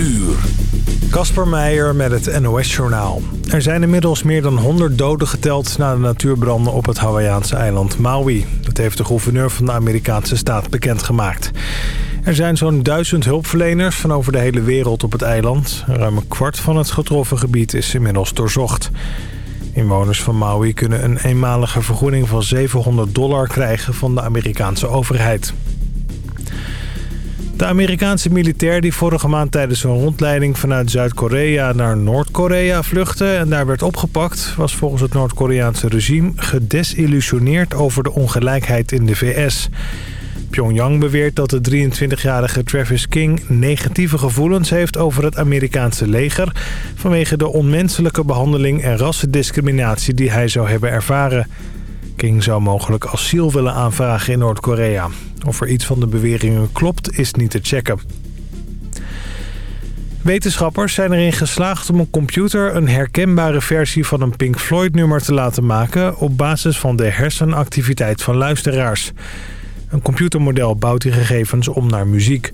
uur. Kasper Meijer met het NOS-journaal. Er zijn inmiddels meer dan 100 doden geteld na de natuurbranden op het Hawaïaanse eiland Maui. Dat heeft de gouverneur van de Amerikaanse staat bekendgemaakt. Er zijn zo'n duizend hulpverleners van over de hele wereld op het eiland. Ruim een kwart van het getroffen gebied is inmiddels doorzocht. Inwoners van Maui kunnen een eenmalige vergoeding van 700 dollar krijgen van de Amerikaanse overheid. De Amerikaanse militair die vorige maand tijdens een rondleiding vanuit Zuid-Korea naar Noord-Korea vluchtte en daar werd opgepakt... was volgens het Noord-Koreaanse regime gedesillusioneerd over de ongelijkheid in de VS. Pyongyang beweert dat de 23-jarige Travis King negatieve gevoelens heeft over het Amerikaanse leger... vanwege de onmenselijke behandeling en rassendiscriminatie die hij zou hebben ervaren. King zou mogelijk asiel willen aanvragen in Noord-Korea. Of er iets van de beweringen klopt, is niet te checken. Wetenschappers zijn erin geslaagd om een computer een herkenbare versie van een Pink Floyd-nummer te laten maken... op basis van de hersenactiviteit van luisteraars. Een computermodel bouwt die gegevens om naar muziek.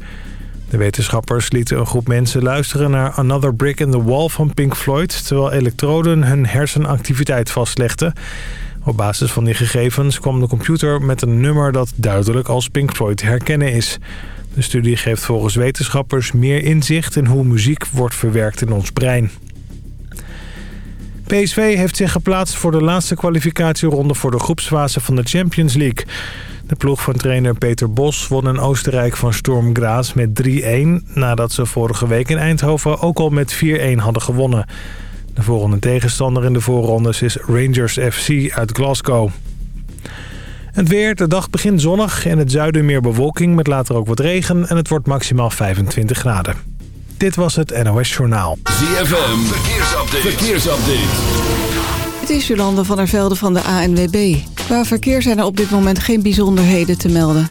De wetenschappers lieten een groep mensen luisteren naar Another Brick in the Wall van Pink Floyd... terwijl elektroden hun hersenactiviteit vastlegden... Op basis van die gegevens kwam de computer met een nummer dat duidelijk als Pink Floyd te herkennen is. De studie geeft volgens wetenschappers meer inzicht in hoe muziek wordt verwerkt in ons brein. PSV heeft zich geplaatst voor de laatste kwalificatieronde voor de groepsfase van de Champions League. De ploeg van trainer Peter Bos won in Oostenrijk van Storm Graz met 3-1... nadat ze vorige week in Eindhoven ook al met 4-1 hadden gewonnen. De volgende tegenstander in de voorrondes is Rangers FC uit Glasgow. Het weer, de dag begint zonnig. In het zuiden meer bewolking met later ook wat regen. En het wordt maximaal 25 graden. Dit was het NOS Journaal. ZFM, verkeersupdate. verkeersupdate. Het is Jolande van der Velde van de ANWB. Qua verkeer zijn er op dit moment geen bijzonderheden te melden.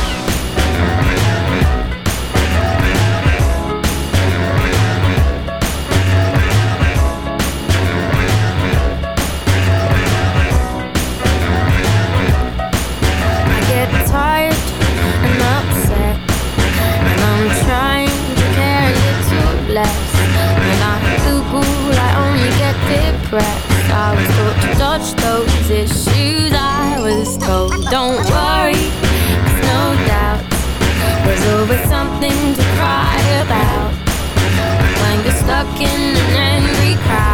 Issues I was told. Don't worry, there's no doubt. There's always something to cry about. When you're stuck in an angry crowd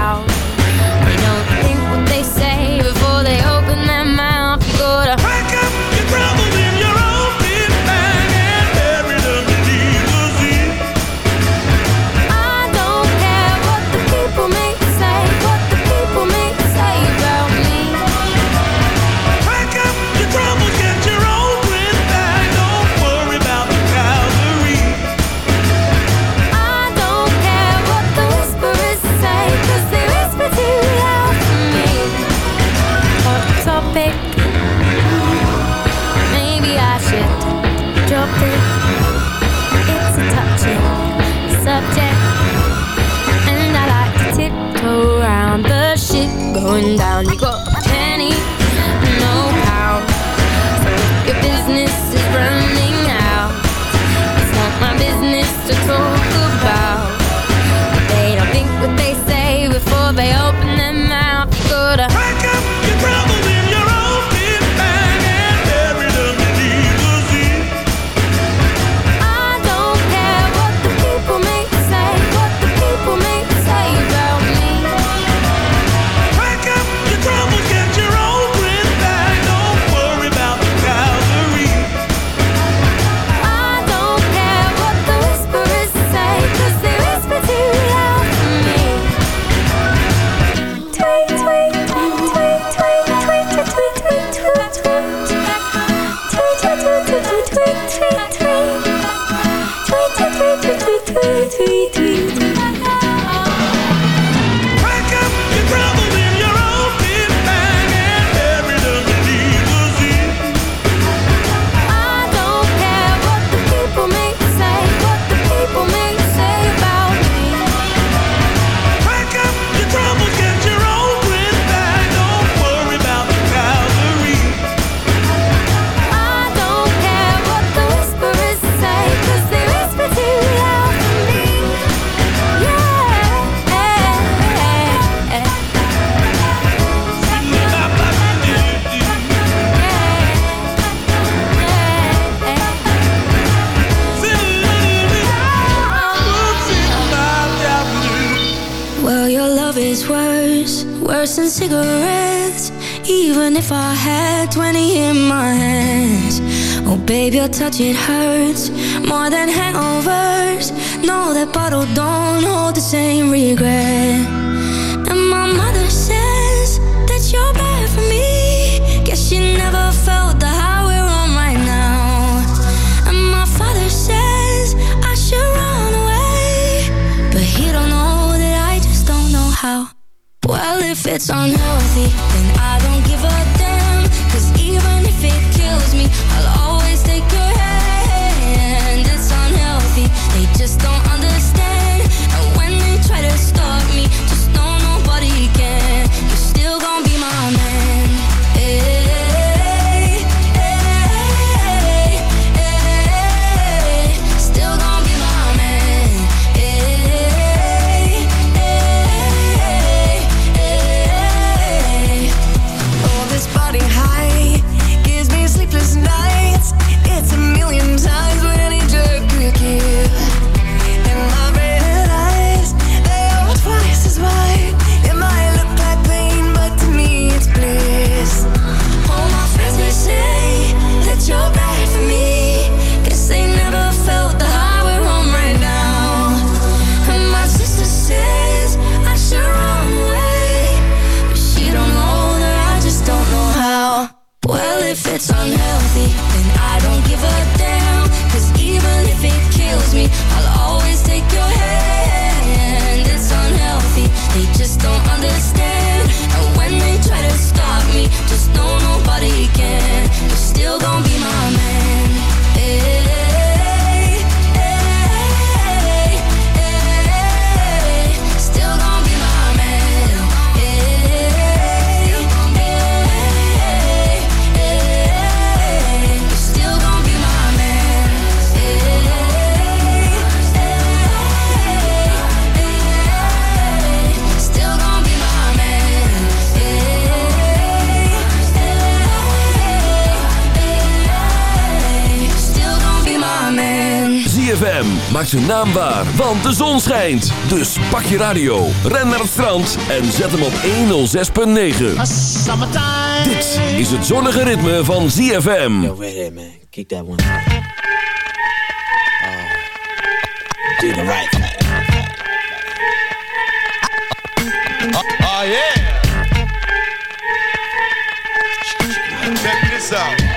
going down. you go Even if I had 20 in my hands. Oh, baby, your touch, it hurts more than hangovers. No, that bottle don't hold the same regret. And my mother says that you're bad for me. Guess she never felt the high we're on right now. And my father says I should run away. But he don't know that I just don't know how. Well, if it's unhealthy, ZFM maakt zijn naam waar, want de zon schijnt. Dus pak je radio, ren naar het strand en zet hem op 106.9. Dit is het zonnige ritme van ZFM. Yo, man, kick that one. Uh, do the right thing. Oh yeah. Check this out.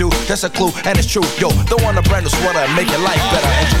that's a clue, and it's true. Yo, don't want a brand new sweater and make your life better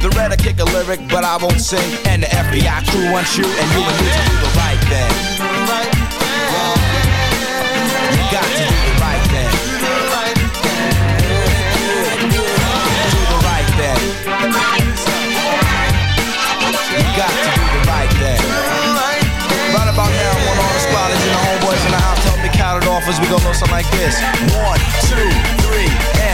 The red, I kick a lyric, but I won't sing. And the FBI crew wants you, and you and me to do the right thing. You got to do the right thing. Do the right thing. You got to do the right thing. Right about now, the and the homeboys in the house help me count it off as we go something like this. One, two, three.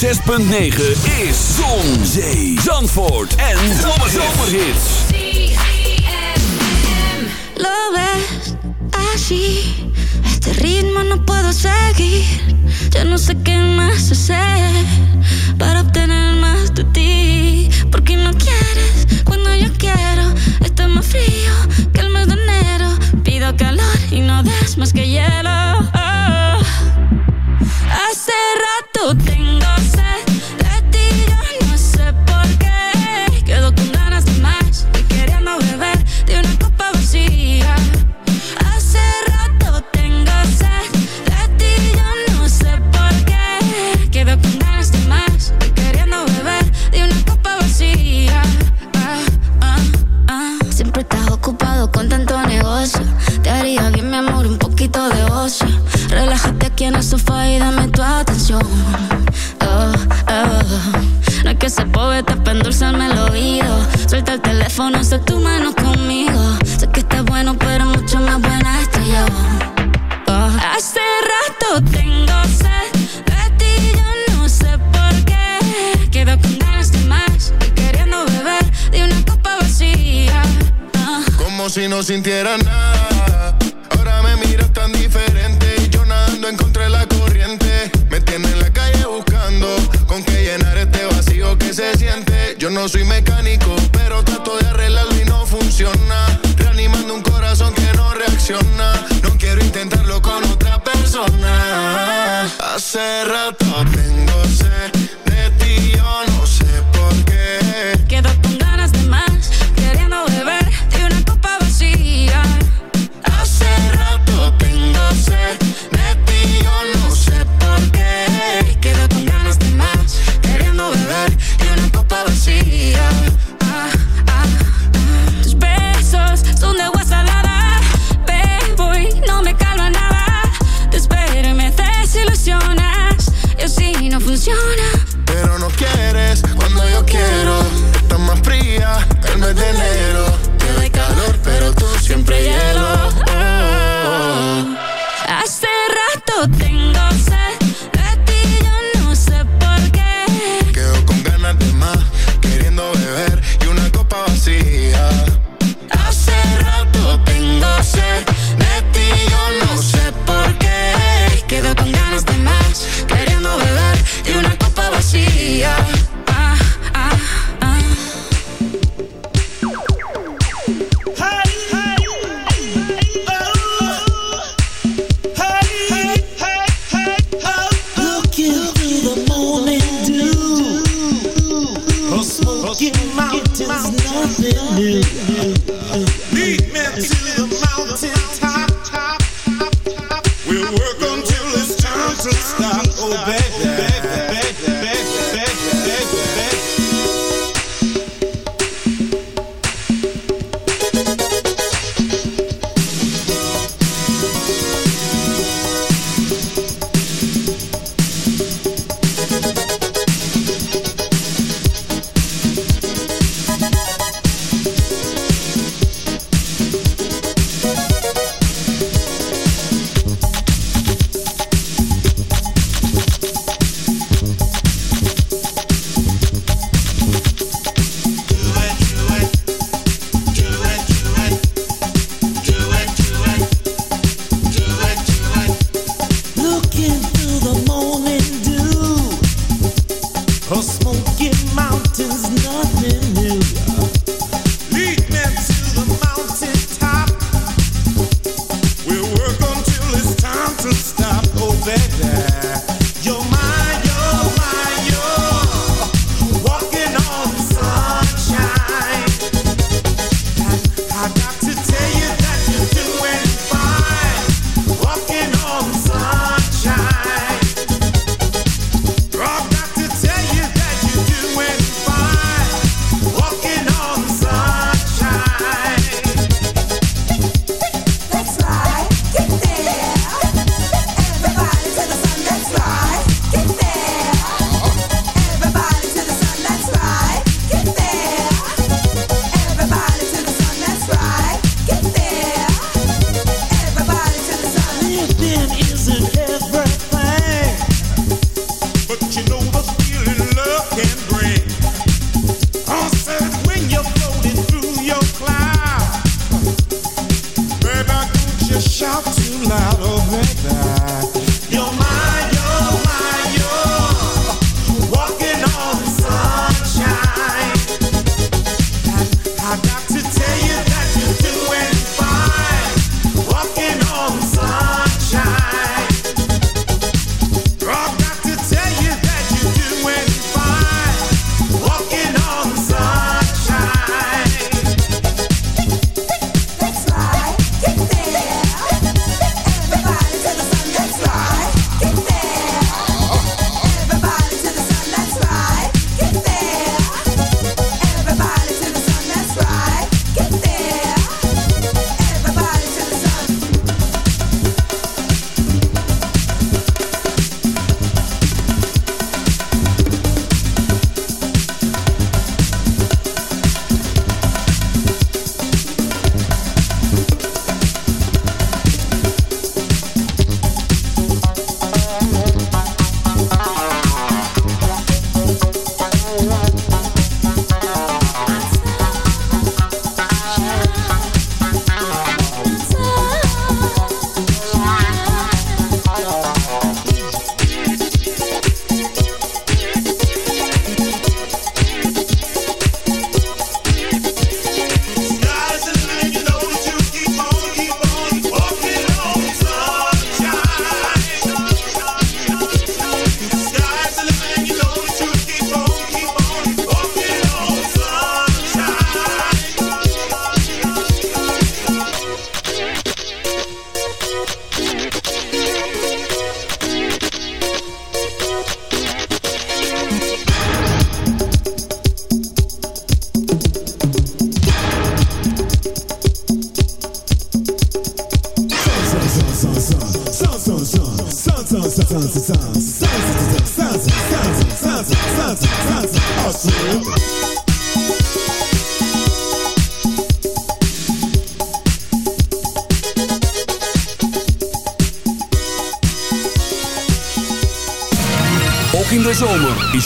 106.9 is Zon, Zee, Zandvoort en Zomerhits. Lo ves así, este ritmo no puedo seguir. Yo no sé qué más hacer para obtener más de ti. Porque no quieres cuando yo quiero. Está más frío que el mes de enero. Pido calor y no das más que hielo. no sintiera nada. Ahora me miras tan diferente. Y yo nadando encontré la corriente. Me tiene en la calle buscando con qué llenar este vacío que se siente. Yo no soy mecánico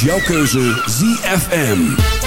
jouw keuze ZFM.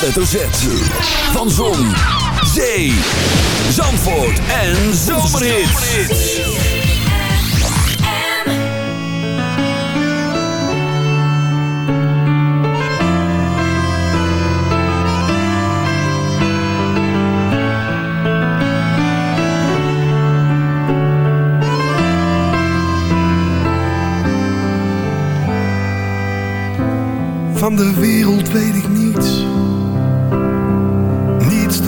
Hoofdletter Z. Van Zon, Zee, Zandvoort en Zomerhits. Van de wereld weet ik.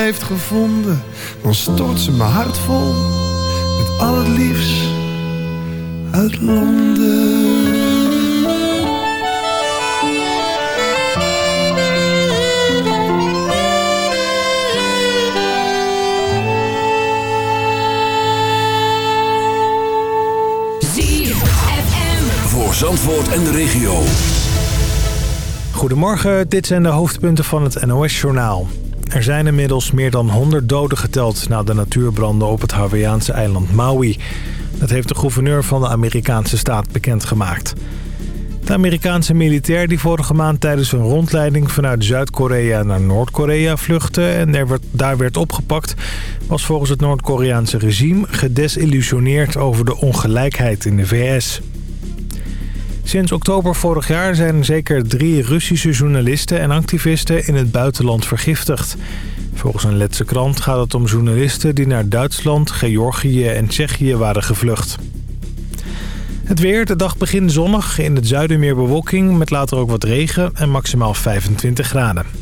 Heeft gevonden, dan stort ze mijn hart vol met al het liefst uit Londen. ZFM. Voor Zandvoort en de regio. Goedemorgen, dit zijn de hoofdpunten van het NOS-journaal. Er zijn inmiddels meer dan 100 doden geteld na de natuurbranden op het Hawaïaanse eiland Maui. Dat heeft de gouverneur van de Amerikaanse staat bekendgemaakt. De Amerikaanse militair die vorige maand tijdens een rondleiding vanuit Zuid-Korea naar Noord-Korea vluchtte en er werd, daar werd opgepakt, was volgens het Noord-Koreaanse regime gedesillusioneerd over de ongelijkheid in de VS. Sinds oktober vorig jaar zijn zeker drie Russische journalisten en activisten in het buitenland vergiftigd. Volgens een Letse krant gaat het om journalisten die naar Duitsland, Georgië en Tsjechië waren gevlucht. Het weer, de dag begint zonnig, in het zuiden meer bewolking met later ook wat regen en maximaal 25 graden.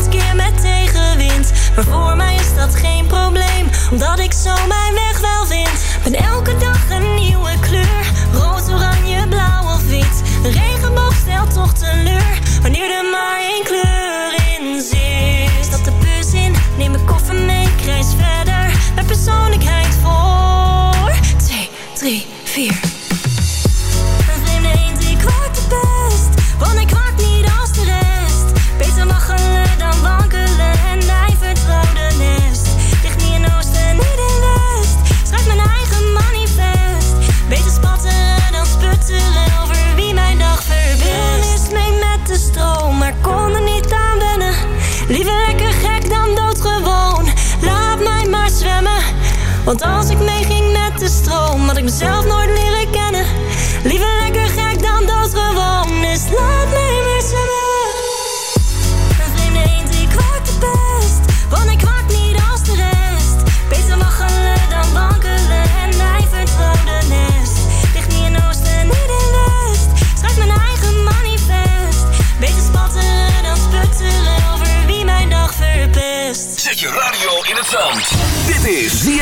honderd keer met tegenwind. Maar voor mij is dat geen probleem, omdat ik zo mijn weg wel vind. Ben elke dag een Want als ik meeging met de stroom, had ik mezelf nog.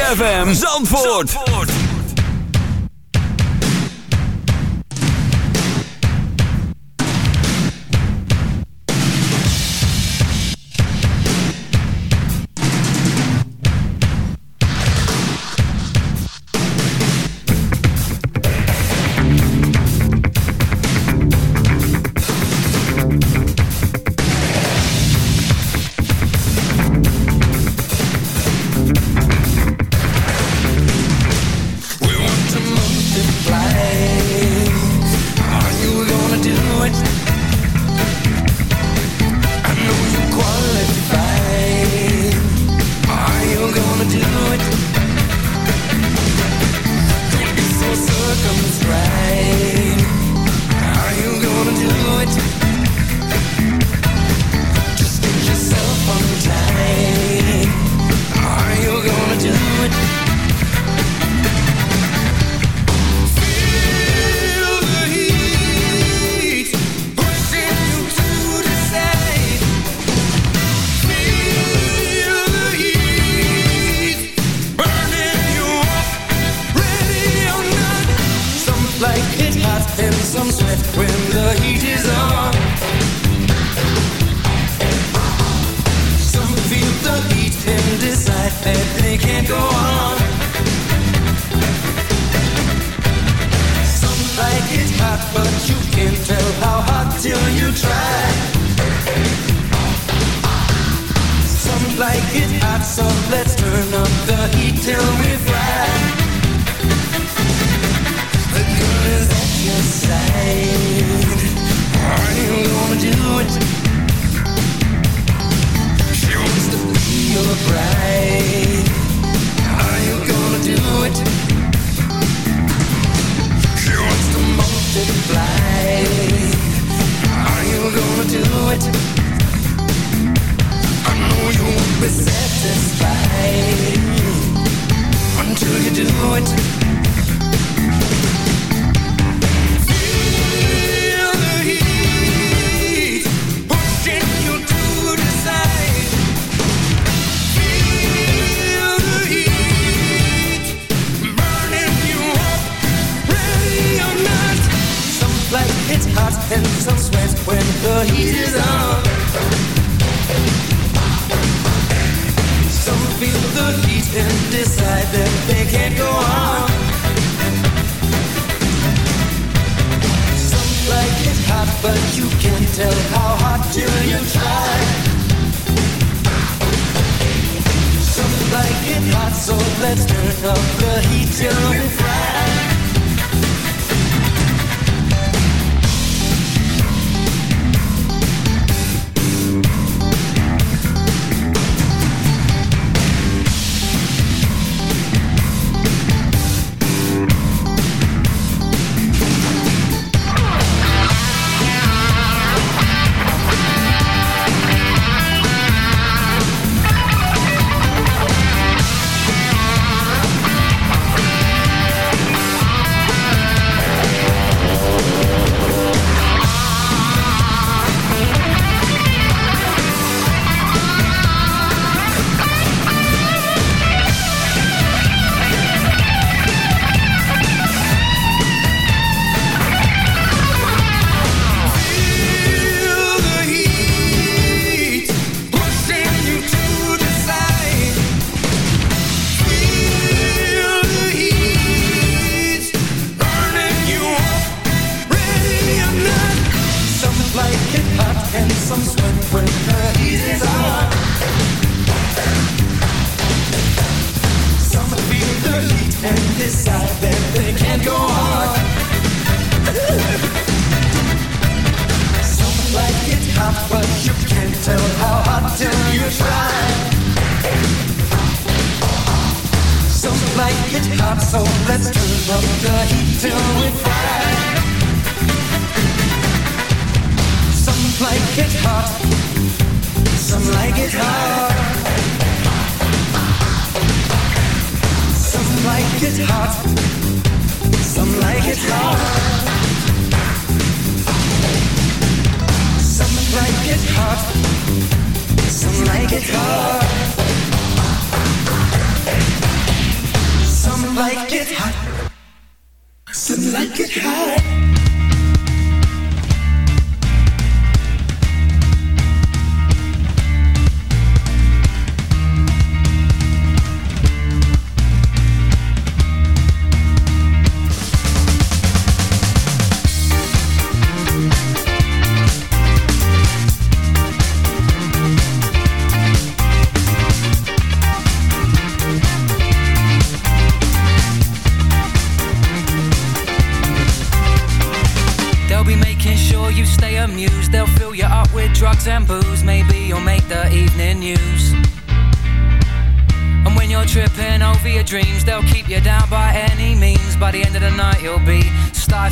ZFM Zandvoort. can't tell how hot till you try. Some like it hot, so let's turn up the heat till we fry. Some like it hot, some like it hard. Some like it hot, some like it hard. like it hot. Some like it hard. Some like it hot. Some like it hot.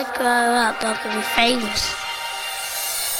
I grow up, I could be famous.